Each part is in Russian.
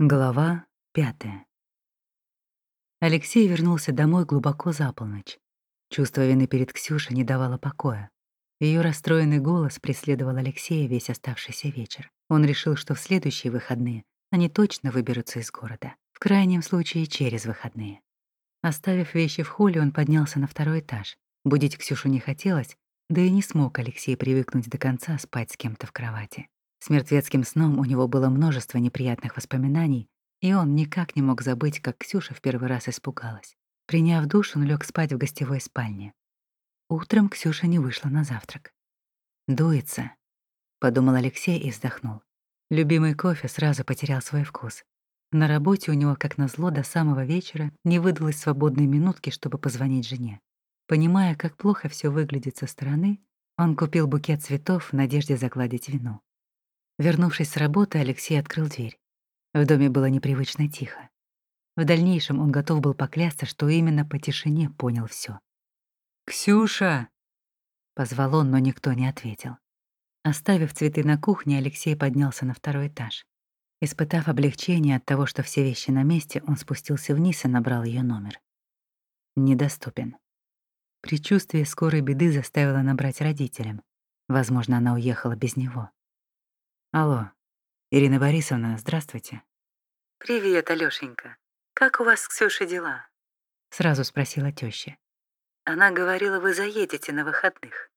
Глава пятая. Алексей вернулся домой глубоко за полночь. Чувство вины перед Ксюшей не давало покоя. Ее расстроенный голос преследовал Алексея весь оставшийся вечер. Он решил, что в следующие выходные они точно выберутся из города. В крайнем случае, через выходные. Оставив вещи в холле, он поднялся на второй этаж. Будить Ксюшу не хотелось, да и не смог Алексей привыкнуть до конца спать с кем-то в кровати. С мертвецким сном у него было множество неприятных воспоминаний, и он никак не мог забыть, как Ксюша в первый раз испугалась. Приняв душ, он лег спать в гостевой спальне. Утром Ксюша не вышла на завтрак. «Дуется», — подумал Алексей и вздохнул. Любимый кофе сразу потерял свой вкус. На работе у него, как назло, до самого вечера не выдалось свободной минутки, чтобы позвонить жене. Понимая, как плохо все выглядит со стороны, он купил букет цветов в надежде загладить вину. Вернувшись с работы, Алексей открыл дверь. В доме было непривычно тихо. В дальнейшем он готов был поклясться, что именно по тишине понял все. «Ксюша!» — позвал он, но никто не ответил. Оставив цветы на кухне, Алексей поднялся на второй этаж. Испытав облегчение от того, что все вещи на месте, он спустился вниз и набрал ее номер. Недоступен. Предчувствие скорой беды заставило набрать родителям. Возможно, она уехала без него. Алло, Ирина Борисовна, здравствуйте. Привет, Алёшенька. Как у вас с Ксюшей дела? Сразу спросила теща. Она говорила, вы заедете на выходных.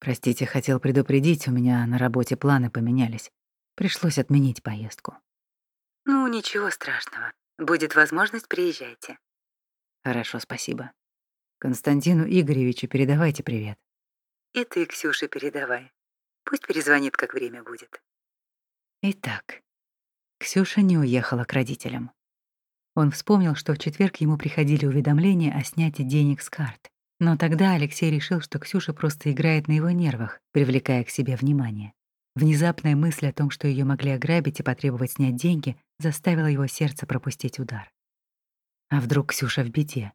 Простите, хотел предупредить, у меня на работе планы поменялись. Пришлось отменить поездку. Ну, ничего страшного. Будет возможность, приезжайте. Хорошо, спасибо. Константину Игоревичу передавайте привет. И ты Ксюше передавай. Пусть перезвонит, как время будет. Итак, Ксюша не уехала к родителям. Он вспомнил, что в четверг ему приходили уведомления о снятии денег с карт. Но тогда Алексей решил, что Ксюша просто играет на его нервах, привлекая к себе внимание. Внезапная мысль о том, что ее могли ограбить и потребовать снять деньги, заставила его сердце пропустить удар. А вдруг Ксюша в беде?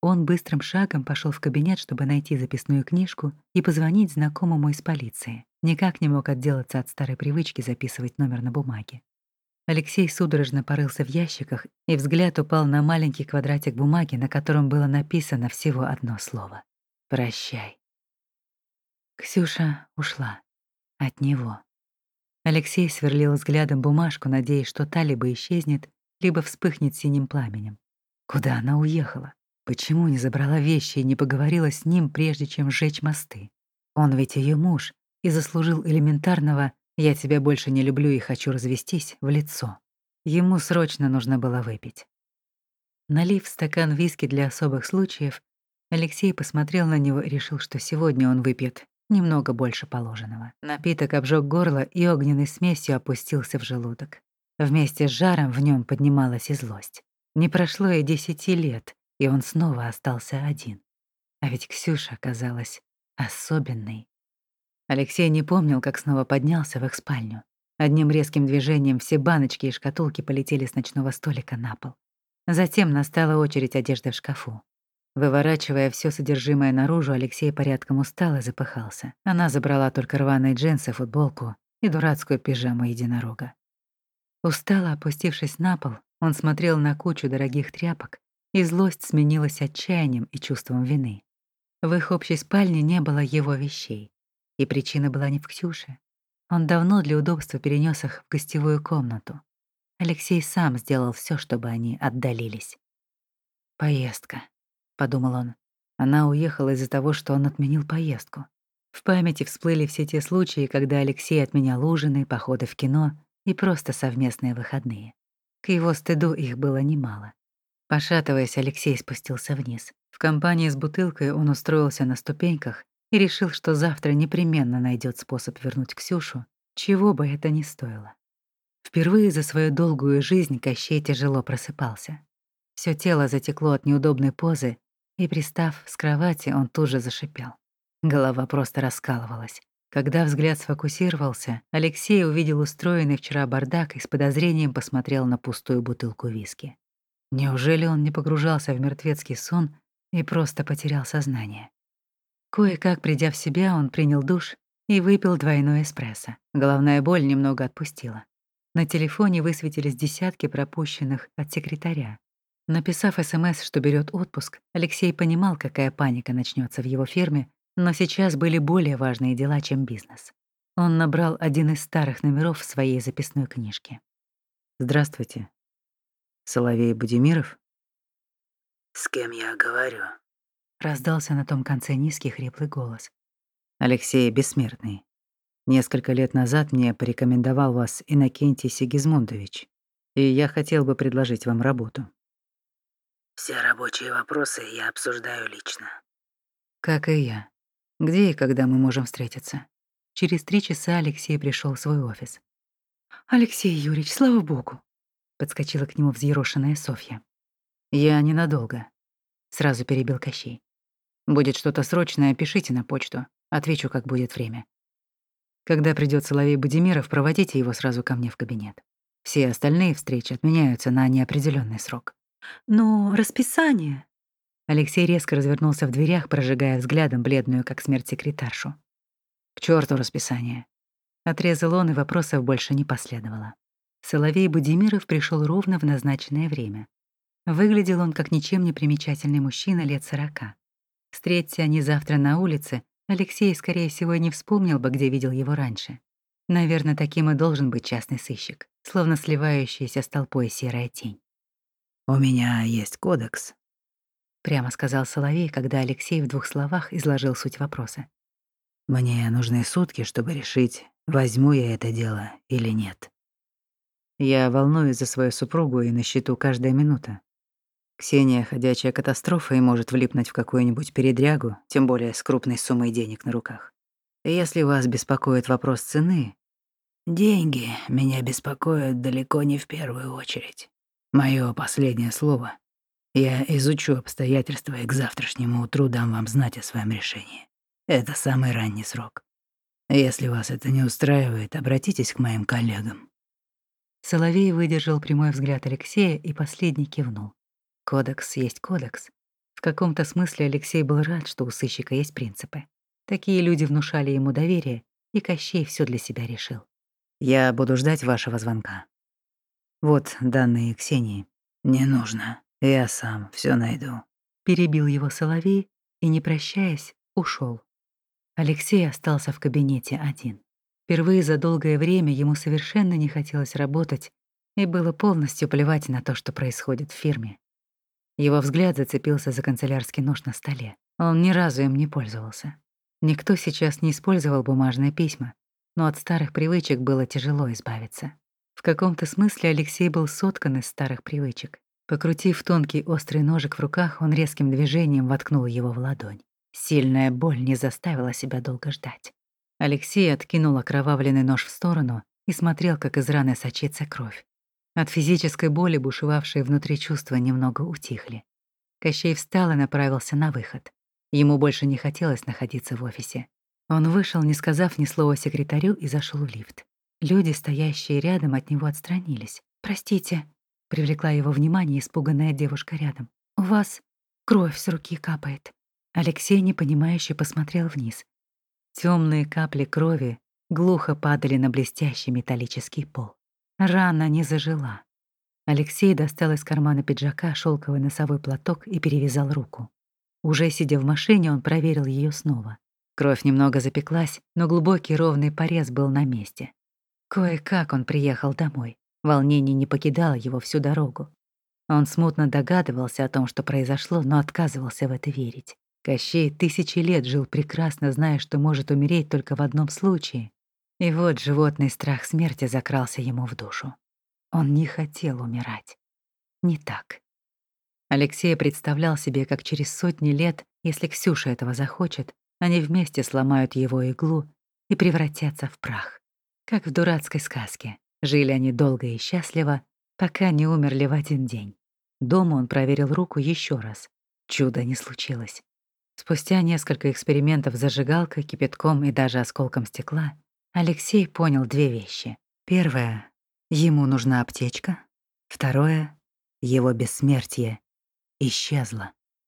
Он быстрым шагом пошел в кабинет, чтобы найти записную книжку и позвонить знакомому из полиции. Никак не мог отделаться от старой привычки записывать номер на бумаге. Алексей судорожно порылся в ящиках, и взгляд упал на маленький квадратик бумаги, на котором было написано всего одно слово — «Прощай». Ксюша ушла. От него. Алексей сверлил взглядом бумажку, надеясь, что та либо исчезнет, либо вспыхнет синим пламенем. Куда она уехала? Почему не забрала вещи и не поговорила с ним, прежде чем сжечь мосты? Он ведь ее муж и заслужил элементарного «я тебя больше не люблю и хочу развестись» в лицо. Ему срочно нужно было выпить. Налив стакан виски для особых случаев, Алексей посмотрел на него и решил, что сегодня он выпьет немного больше положенного. Напиток обжег горло и огненной смесью опустился в желудок. Вместе с жаром в нем поднималась и злость. Не прошло и десяти лет, и он снова остался один. А ведь Ксюша оказалась особенной. Алексей не помнил, как снова поднялся в их спальню. Одним резким движением все баночки и шкатулки полетели с ночного столика на пол. Затем настала очередь одежды в шкафу. Выворачивая все содержимое наружу, Алексей порядком устал и запыхался. Она забрала только рваные джинсы, футболку и дурацкую пижаму единорога. Устало опустившись на пол, он смотрел на кучу дорогих тряпок, и злость сменилась отчаянием и чувством вины. В их общей спальне не было его вещей, и причина была не в Ксюше. Он давно для удобства перенес их в гостевую комнату. Алексей сам сделал все, чтобы они отдалились. «Поездка», — подумал он. Она уехала из-за того, что он отменил поездку. В памяти всплыли все те случаи, когда Алексей отменял ужины, походы в кино и просто совместные выходные. К его стыду их было немало. Пошатываясь, Алексей спустился вниз. В компании с бутылкой он устроился на ступеньках и решил, что завтра непременно найдет способ вернуть Ксюшу, чего бы это ни стоило. Впервые за свою долгую жизнь Кощей тяжело просыпался. Всё тело затекло от неудобной позы, и, пристав с кровати, он тут же зашипел. Голова просто раскалывалась. Когда взгляд сфокусировался, Алексей увидел устроенный вчера бардак и с подозрением посмотрел на пустую бутылку виски. Неужели он не погружался в мертвецкий сон и просто потерял сознание? Кое-как придя в себя, он принял душ и выпил двойной эспрессо. Головная боль немного отпустила. На телефоне высветились десятки пропущенных от секретаря. Написав СМС, что берет отпуск, Алексей понимал, какая паника начнется в его фирме, но сейчас были более важные дела, чем бизнес. Он набрал один из старых номеров в своей записной книжке. «Здравствуйте. Соловей Будимиров?» «С кем я говорю?» Раздался на том конце низкий хриплый голос. «Алексей Бессмертный. Несколько лет назад мне порекомендовал вас Иннокентий Сигизмундович, и я хотел бы предложить вам работу». «Все рабочие вопросы я обсуждаю лично». «Как и я. Где и когда мы можем встретиться?» Через три часа Алексей пришел в свой офис. «Алексей Юрьевич, слава богу!» — подскочила к нему взъерошенная Софья. «Я ненадолго», — сразу перебил Кощей. «Будет что-то срочное, пишите на почту. Отвечу, как будет время. Когда придет Соловей Будимиров, проводите его сразу ко мне в кабинет. Все остальные встречи отменяются на неопределенный срок». «Но расписание...» Алексей резко развернулся в дверях, прожигая взглядом бледную, как смерть секретаршу. К черту расписание. Отрезал он, и вопросов больше не последовало. Соловей Будимиров пришел ровно в назначенное время. Выглядел он как ничем не примечательный мужчина лет сорока. Встреться они завтра на улице, Алексей, скорее всего, и не вспомнил бы, где видел его раньше. Наверное, таким и должен быть частный сыщик, словно сливающаяся с толпой серая тень. «У меня есть кодекс», — прямо сказал Соловей, когда Алексей в двух словах изложил суть вопроса. Мне нужны сутки, чтобы решить, возьму я это дело или нет. Я волнуюсь за свою супругу и на счету каждая минута. Ксения — ходячая катастрофа и может влипнуть в какую-нибудь передрягу, тем более с крупной суммой денег на руках. Если вас беспокоит вопрос цены... Деньги меня беспокоят далеко не в первую очередь. Моё последнее слово. Я изучу обстоятельства и к завтрашнему утру дам вам знать о своем решении. Это самый ранний срок. Если вас это не устраивает, обратитесь к моим коллегам». Соловей выдержал прямой взгляд Алексея и последний кивнул. Кодекс есть кодекс. В каком-то смысле Алексей был рад, что у сыщика есть принципы. Такие люди внушали ему доверие, и Кощей все для себя решил. «Я буду ждать вашего звонка. Вот данные Ксении». «Не нужно. Я сам все найду». Перебил его Соловей и, не прощаясь, ушел. Алексей остался в кабинете один. Впервые за долгое время ему совершенно не хотелось работать, и было полностью плевать на то, что происходит в фирме. Его взгляд зацепился за канцелярский нож на столе. Он ни разу им не пользовался. Никто сейчас не использовал бумажные письма, но от старых привычек было тяжело избавиться. В каком-то смысле Алексей был соткан из старых привычек. Покрутив тонкий острый ножик в руках, он резким движением воткнул его в ладонь. Сильная боль не заставила себя долго ждать. Алексей откинул окровавленный нож в сторону и смотрел, как из раны сочится кровь. От физической боли бушевавшие внутри чувства немного утихли. Кощей встал и направился на выход. Ему больше не хотелось находиться в офисе. Он вышел, не сказав ни слова секретарю, и зашел в лифт. Люди, стоящие рядом, от него отстранились. «Простите», — привлекла его внимание испуганная девушка рядом. «У вас кровь с руки капает». Алексей непонимающе посмотрел вниз. Темные капли крови глухо падали на блестящий металлический пол. Рана не зажила. Алексей достал из кармана пиджака шелковый носовой платок и перевязал руку. Уже сидя в машине, он проверил ее снова. Кровь немного запеклась, но глубокий ровный порез был на месте. Кое-как он приехал домой. Волнение не покидало его всю дорогу. Он смутно догадывался о том, что произошло, но отказывался в это верить. Кощей тысячи лет жил прекрасно, зная, что может умереть только в одном случае. И вот животный страх смерти закрался ему в душу. Он не хотел умирать. Не так. Алексей представлял себе, как через сотни лет, если Ксюша этого захочет, они вместе сломают его иглу и превратятся в прах. Как в дурацкой сказке. Жили они долго и счастливо, пока не умерли в один день. Дома он проверил руку еще раз. Чудо не случилось. Спустя несколько экспериментов с зажигалкой, кипятком и даже осколком стекла, Алексей понял две вещи. Первое — ему нужна аптечка. Второе — его бессмертие исчезло.